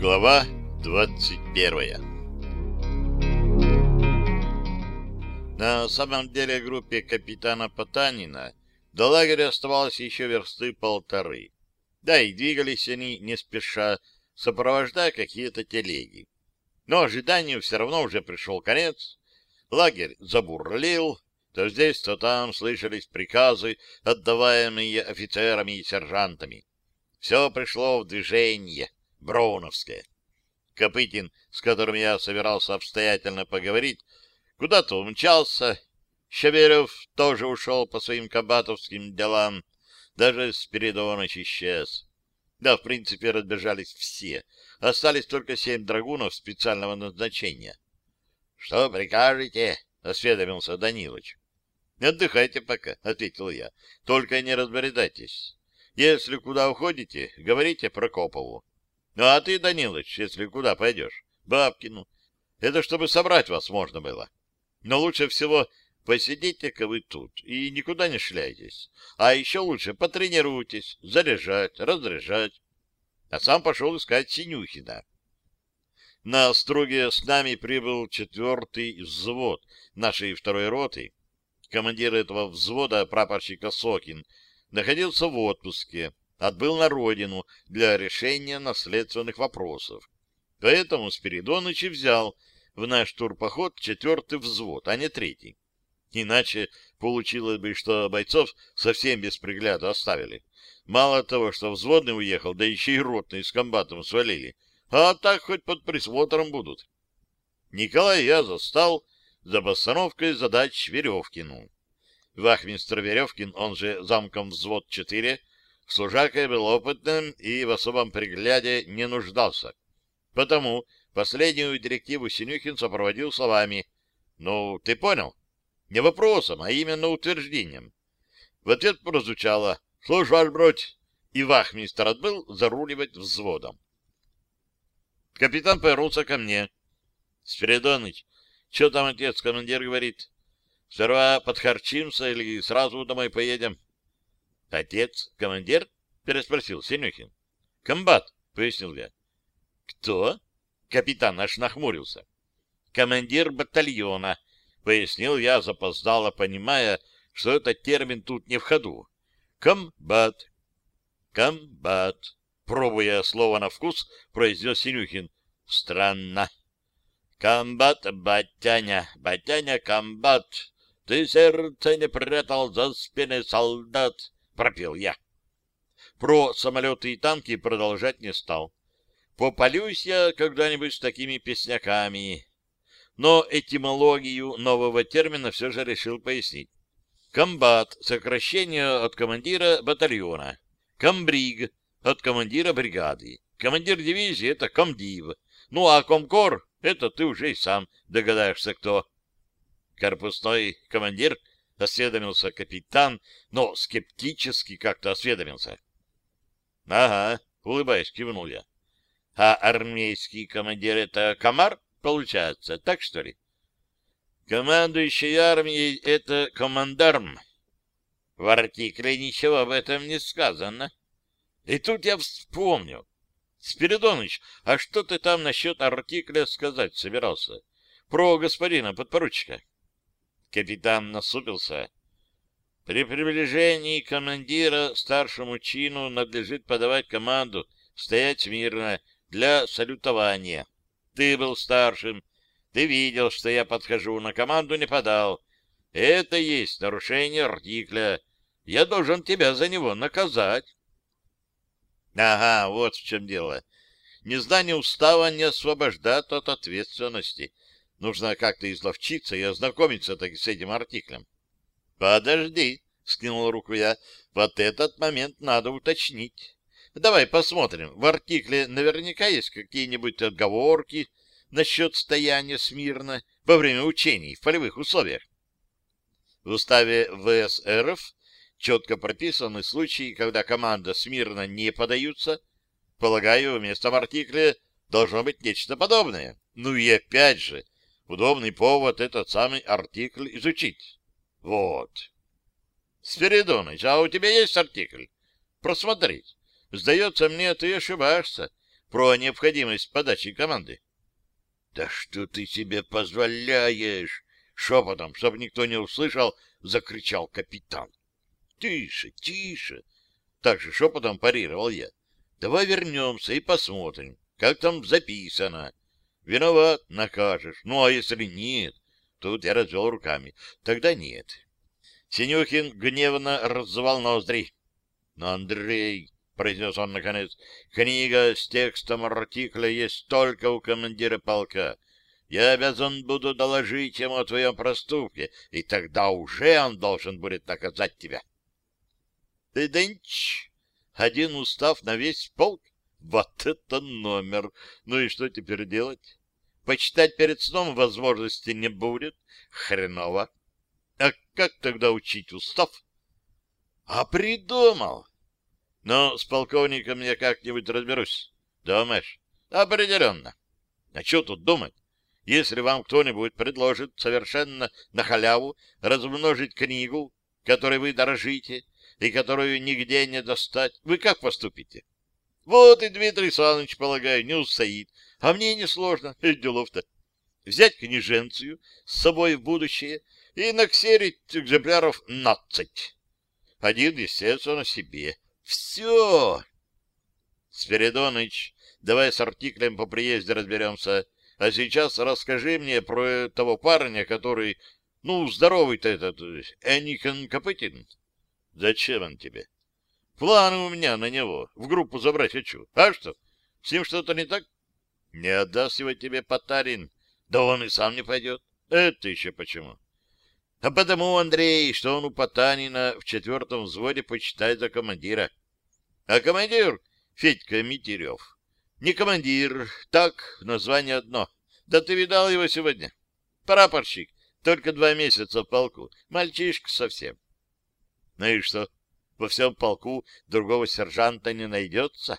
Глава двадцать первая На самом деле группе капитана Потанина до лагеря оставалось еще версты полторы. Да, и двигались они не спеша, сопровождая какие-то телеги. Но ожиданию все равно уже пришел конец. Лагерь забурлил, то здесь, то там слышались приказы, отдаваемые офицерами и сержантами. Все пришло в движение, Броуновское. Копытин, с которым я собирался обстоятельно поговорить, куда-то умчался. Щеверев тоже ушел по своим кабатовским делам. Даже Спиридоныч исчез. Да, в принципе, разбежались все. Остались только семь драгунов специального назначения. — Что прикажете? — осведомился Данилыч. — Отдыхайте пока, — ответил я. — Только не разбредайтесь. Если куда уходите, говорите Прокопову. А ты, Данилыч, если куда пойдешь? Бабкину. Это чтобы собрать вас можно было. Но лучше всего Посидите-ка вы тут и никуда не шляйтесь. А еще лучше потренируйтесь, заряжать, разряжать. А сам пошел искать Синюхина. На струге с нами прибыл четвертый взвод нашей второй роты. Командир этого взвода, прапорщик Осокин, находился в отпуске, отбыл на родину для решения наследственных вопросов. Поэтому Спиридоныч и взял в наш турпоход четвертый взвод, а не третий. Иначе получилось бы, что бойцов совсем без пригляда оставили. Мало того, что взводный уехал, да еще и ротный с комбатом свалили. А так хоть под присмотром будут. Николай я застал за постановкой задач Веревкину. Вахмистр Веревкин, он же замком взвод 4, служакой был опытным и в особом пригляде не нуждался. Потому последнюю директиву Синюхин сопроводил словами «Ну, ты понял?» Не вопросом, а именно утверждением. В ответ прозвучало «Слушай, ваш бродь!» и вахмистр отбыл заруливать взводом. Капитан повернулся ко мне. «Спиридоныч, что там отец-командир говорит? Сперва подхарчимся или сразу домой поедем?» «Отец, командир?» — переспросил Синюхин. «Комбат», — пояснил я. «Кто?» — капитан аж нахмурился. «Командир батальона», — пояснил я, запоздало, понимая, что этот термин тут не в ходу. «Комбат». «Комбат», — пробуя слово на вкус, произнес Синюхин. «Странно». «Комбат, батяня, батяня, комбат, ты сердце не прятал за спины солдат», — пропел я. Про самолеты и танки продолжать не стал. Попалюсь я когда-нибудь с такими песняками но этимологию нового термина все же решил пояснить. Комбат — сокращение от командира батальона. Комбриг — от командира бригады. Командир дивизии — это комдив. Ну, а комкор — это ты уже и сам догадаешься, кто. Корпусной командир — осведомился капитан, но скептически как-то осведомился. — Ага, — улыбаясь, кивнул я. — А армейский командир — это комар? — Получается, так что ли? Командующий армией — это командарм. В артикле ничего об этом не сказано. И тут я вспомнил. Спиридоныч, а что ты там насчет артикля сказать собирался? Про господина подпоручика. Капитан насупился. При приближении командира старшему чину надлежит подавать команду стоять смирно для салютования. Ты был старшим. Ты видел, что я подхожу, на команду не подал. Это есть нарушение артикля. Я должен тебя за него наказать. Ага, вот в чем дело. Незнание устава не освобождает от ответственности. Нужно как-то изловчиться и ознакомиться таки с этим артиклем. Подожди, — скинул руку я, — вот этот момент надо уточнить. Давай посмотрим. В артикле наверняка есть какие-нибудь отговорки насчет стояния смирно во время учений в полевых условиях. В уставе ВС РФ четко прописаны случаи, когда команда смирно не подаются. Полагаю, вместо в артикле должно быть нечто подобное. Ну и опять же, удобный повод этот самый артикль изучить. Вот. Спиридоныч, а у тебя есть артикль? Просмотреть. Сдается мне, ты ошибаешься. про необходимость подачи команды. — Да что ты себе позволяешь? — шепотом, чтобы никто не услышал, закричал капитан. — Тише, тише! — также шепотом парировал я. — Давай вернемся и посмотрим, как там записано. Виноват, накажешь. Ну, а если нет? Тут я развел руками. Тогда нет. Синюхин гневно раззвал ноздри. Но, Андрей, — произнес он наконец, — книга с текстом артикля есть только у командира полка. Я обязан буду доложить ему о твоем проступке, и тогда уже он должен будет наказать тебя. Ты дынч! Один устав на весь полк? Вот это номер! Ну и что теперь делать? Почитать перед сном возможности не будет. Хреново. А как тогда учить устав? А придумал. Но с полковником я как-нибудь разберусь. Думаешь? Определенно. А что тут думать? Если вам кто-нибудь предложит совершенно на халяву размножить книгу, которой вы дорожите и которую нигде не достать, вы как поступите? Вот и Дмитрий Александрович, полагаю, не устоит. А мне несложно, делов-то. Взять книженцию с собой в будущее и наксерить экземпляров нацать. Один, естественно, себе. Все! Спиридоныч, давай с артиклем по приезде разберемся. А сейчас расскажи мне про того парня, который... Ну, здоровый-то этот, Эникон Копытин. Зачем он тебе? Планы у меня на него. В группу забрать хочу. А что? С ним что-то не так? Не отдаст его тебе Потарин. Да он и сам не пойдет. Это еще почему? А потому, Андрей, что он у Потанина в четвертом взводе почитает за командира. А командир — Федька Митерев. Не командир, так, название одно. Да ты видал его сегодня? Прапорщик, только два месяца в полку. Мальчишка совсем. Ну и что, во всем полку другого сержанта не найдется?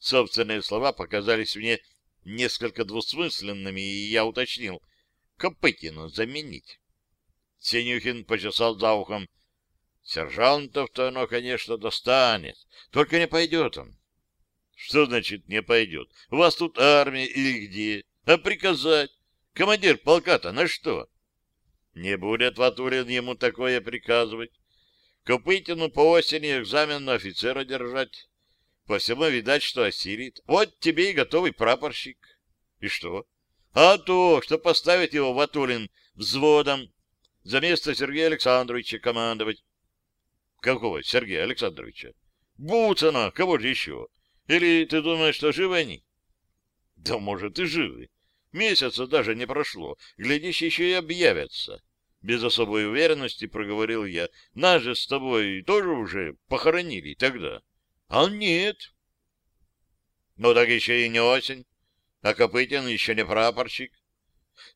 Собственные слова показались мне несколько двусмысленными, и я уточнил. Копытина заменить. Синюхин почесал за ухом. Сержантов-то оно, конечно, достанет. Только не пойдет он. Что значит не пойдет? У вас тут армия или где? А приказать? Командир полка-то на что? Не будет Ватулин ему такое приказывать. Копытину по осени экзамен на офицера держать. По всему видать, что осилит. Вот тебе и готовый прапорщик. И что? А то, что поставить его Ватулин взводом за место Сергея Александровича командовать. Какого Сергея Александровича? Буцана, кого же еще? Или ты думаешь, что живы они? Да, может, и живы. Месяца даже не прошло. Глядишь, еще и объявятся. Без особой уверенности проговорил я. Нас же с тобой тоже уже похоронили тогда. А нет. Ну так еще и не осень. А Копытин еще не прапорщик.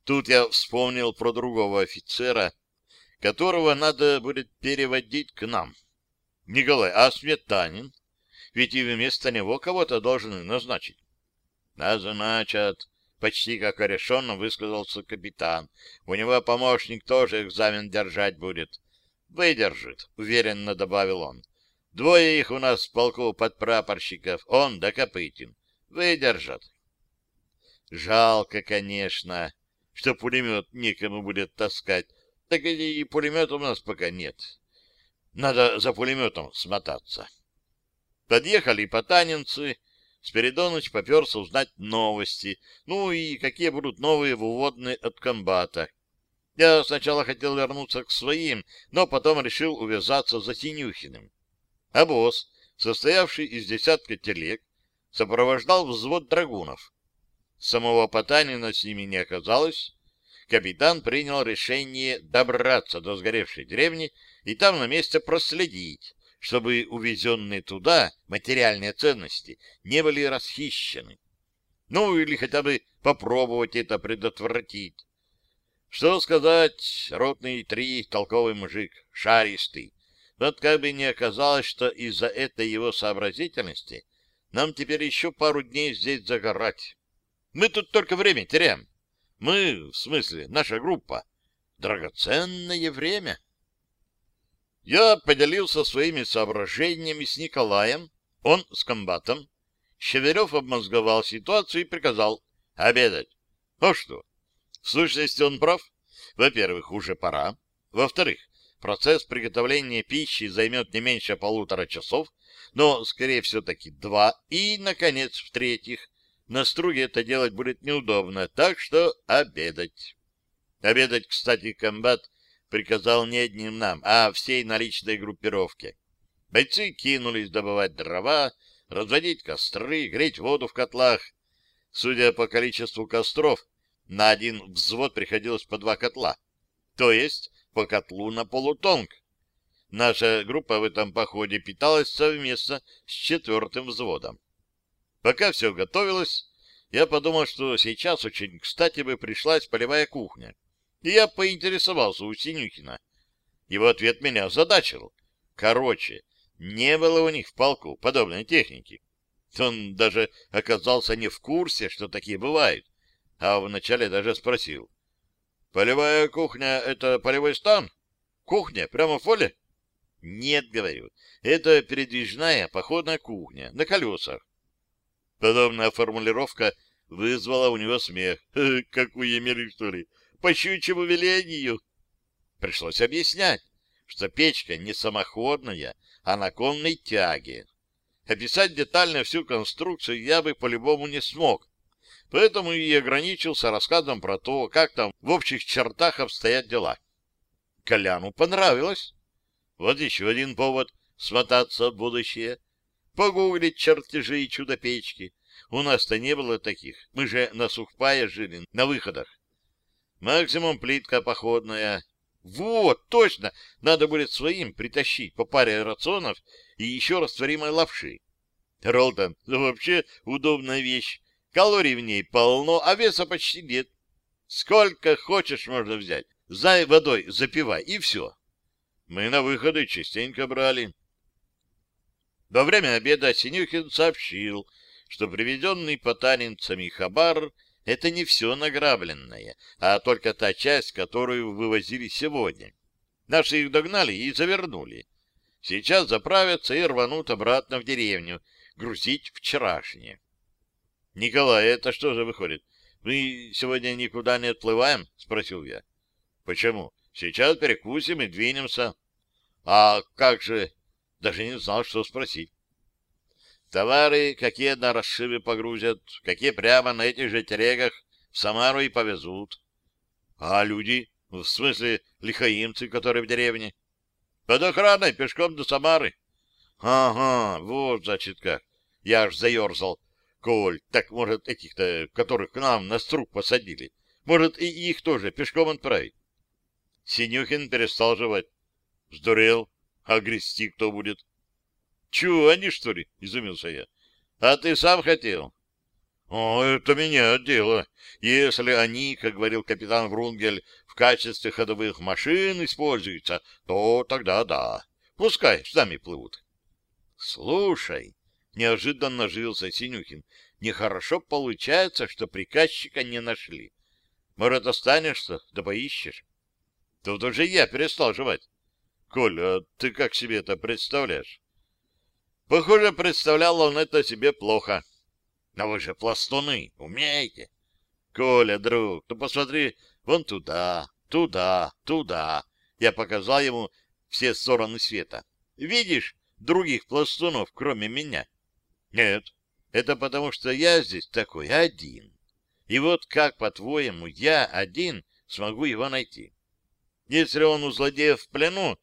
Тут я вспомнил про другого офицера, которого надо будет переводить к нам. Николай, а Светанин? Ведь и вместо него кого-то должны назначить. Назначат, почти как решенно высказался капитан. У него помощник тоже экзамен держать будет. Выдержит, уверенно добавил он. Двое их у нас в полку подпрапорщиков, он да Копытин. Выдержат. Жалко, конечно, что пулемет некому будет таскать. Так и пулемета у нас пока нет. Надо за пулеметом смотаться. Подъехали потанинцы. Спиридоныч поперся узнать новости. Ну и какие будут новые выводные от комбата. Я сначала хотел вернуться к своим, но потом решил увязаться за Синюхиным. А состоявший из десятка телег, сопровождал взвод драгунов. Самого Потанина с ними не оказалось, капитан принял решение добраться до сгоревшей деревни и там на месте проследить, чтобы увезенные туда материальные ценности не были расхищены. Ну, или хотя бы попробовать это предотвратить. Что сказать, ротный три, толковый мужик, шаристый. Вот как бы не оказалось, что из-за этой его сообразительности нам теперь еще пару дней здесь загорать. Мы тут только время теряем. Мы, в смысле, наша группа. Драгоценное время. Я поделился своими соображениями с Николаем, он с комбатом, Щеверев обмозговал ситуацию и приказал обедать. А что? В сущности, он прав. Во-первых, уже пора. Во-вторых, процесс приготовления пищи займет не меньше полутора часов, но, скорее все-таки, два. И, наконец, в-третьих, на струге это делать будет неудобно, так что обедать. Обедать, кстати, комбат приказал не одним нам, а всей наличной группировке. Бойцы кинулись добывать дрова, разводить костры, греть воду в котлах. Судя по количеству костров, на один взвод приходилось по два котла, то есть по котлу на полутонг. Наша группа в этом походе питалась совместно с четвертым взводом. Пока все готовилось, я подумал, что сейчас очень кстати бы пришлась полевая кухня. И я поинтересовался у Синюхина. Его ответ меня озадачил. Короче, не было у них в полку подобной техники. Он даже оказался не в курсе, что такие бывают а вначале даже спросил. «Полевая кухня — это полевой стан? Кухня прямо в поле?» «Нет, — говорю, — это передвижная походная кухня на колесах». Подобная формулировка вызвала у него смех. «Как у Емели, что ли? По щучьему велению!» Пришлось объяснять, что печка не самоходная, а на конной тяге. Описать детально всю конструкцию я бы по-любому не смог, Поэтому и ограничился рассказом про то, как там в общих чертах обстоят дела. Коляну понравилось. Вот еще один повод смотаться в будущее. Погуглить чертежи и чудо-печки. У нас-то не было таких. Мы же на сухпае жили, на выходах. Максимум плитка походная. Вот, точно! Надо будет своим притащить по паре рационов и еще растворимой лапши. Ролтон, ну вообще удобная вещь. Калорий в ней полно, а веса почти нет. Сколько хочешь можно взять. Знай водой запивай, и все. Мы на выходы частенько брали. Во время обеда Синюхин сообщил, что приведенный потанинцами хабар — это не все награбленное, а только та часть, которую вывозили сегодня. Наши их догнали и завернули. Сейчас заправятся и рванут обратно в деревню, грузить вчерашнее. — Николай, это что же выходит? Мы сегодня никуда не отплываем? — спросил я. — Почему? Сейчас перекусим и двинемся. — А как же... Даже не знал, что спросить. Товары какие на расшивы погрузят, какие прямо на этих же телегах в Самару и повезут. А люди, в смысле лихаимцы, которые в деревне? Под охраной пешком до Самары. Ага, вот, значит, как. Я аж заерзал. Коль, так, может, этих-то, которых к нам на струк посадили, может, и их тоже пешком отправить? Синюхин перестал жевать. Сдурел. А грести кто будет? Чего, они, что ли? Изумился я. А ты сам хотел? О, это меня дело. Если они, как говорил капитан Врунгель, в качестве ходовых машин используются, то тогда да. Пускай сами плывут. Слушай, Неожиданно оживился Синюхин. Нехорошо получается, что приказчика не нашли. Может, останешься, да поищешь. Тут уже я перестал жевать. Коля, а ты как себе это представляешь? Похоже, представлял он это себе плохо. Но вы же пластуны, умеете. Коля, друг, ну посмотри вон туда, туда, туда. Я показал ему все стороны света. Видишь других пластунов, кроме меня? Нет, это потому что я здесь такой один. И вот как, по-твоему, я один смогу его найти? Если он у злодеев в плену,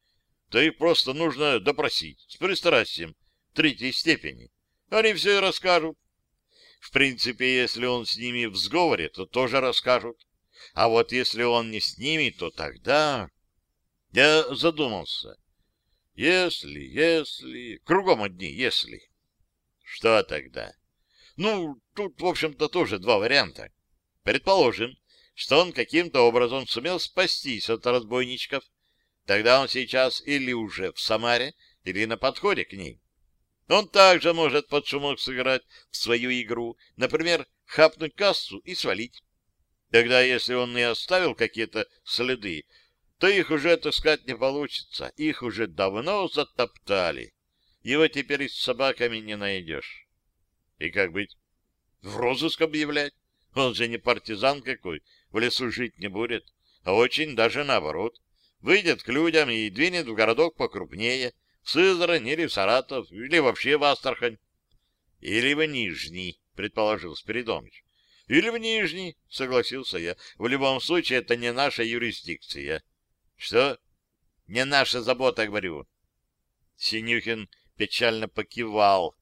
то их просто нужно допросить с пристрастием третьей степени. Они все и расскажут. В принципе, если он с ними в сговоре, то тоже расскажут. А вот если он не с ними, то тогда... Я задумался. Если, если... Кругом одни если... Что тогда? Ну, тут, в общем-то, тоже два варианта. Предположим, что он каким-то образом сумел спастись от разбойничков. Тогда он сейчас или уже в Самаре, или на подходе к ней. Он также может под шумок сыграть в свою игру, например, хапнуть кассу и свалить. Тогда, если он и оставил какие-то следы, то их уже отыскать не получится. Их уже давно затоптали. Его теперь с собаками не найдешь. И как быть? В розыск объявлять. Он же не партизан какой, в лесу жить не будет, а очень даже наоборот. Выйдет к людям и двинет в городок покрупнее, в Сызрань или в Саратов, или вообще в Астрахань. Или в Нижний, предположил Спиридонович. Или в Нижний, согласился я. В любом случае, это не наша юрисдикция. Что? Не наша забота, говорю. Синюхин печально покивал.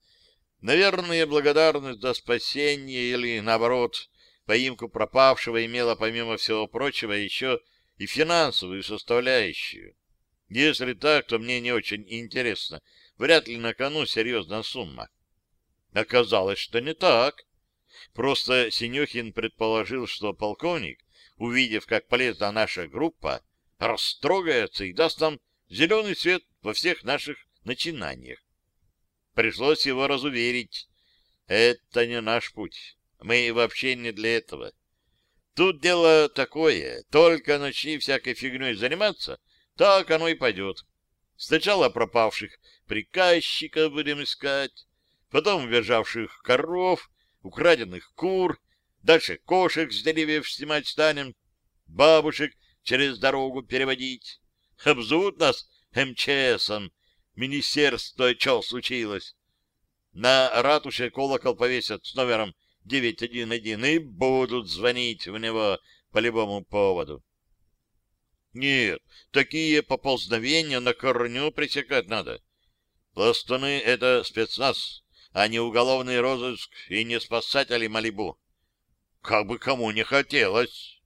Наверное, благодарность за спасение или, наоборот, поимку пропавшего имела, помимо всего прочего, еще и финансовую составляющую. Если так, то мне не очень интересно. Вряд ли на кону серьезная сумма. Оказалось, что не так. Просто Синюхин предположил, что полковник, увидев, как полезна наша группа, растрогается и даст нам зеленый свет во всех наших начинаниях. Пришлось его разуверить. Это не наш путь. Мы вообще не для этого. Тут дело такое. Только начни всякой фигней заниматься, так оно и пойдет. Сначала пропавших приказчиков будем искать, потом убежавших коров, украденных кур, дальше кошек с деревьев снимать станем, бабушек через дорогу переводить. Обзовут нас МЧСом, министерство, что случилось. На ратуше колокол повесят с номером 911 и будут звонить в него по любому поводу. Нет, такие поползновения на корню пресекать надо. Пластуны — это спецназ, а не уголовный розыск и не спасатели Малибу. Как бы кому не хотелось.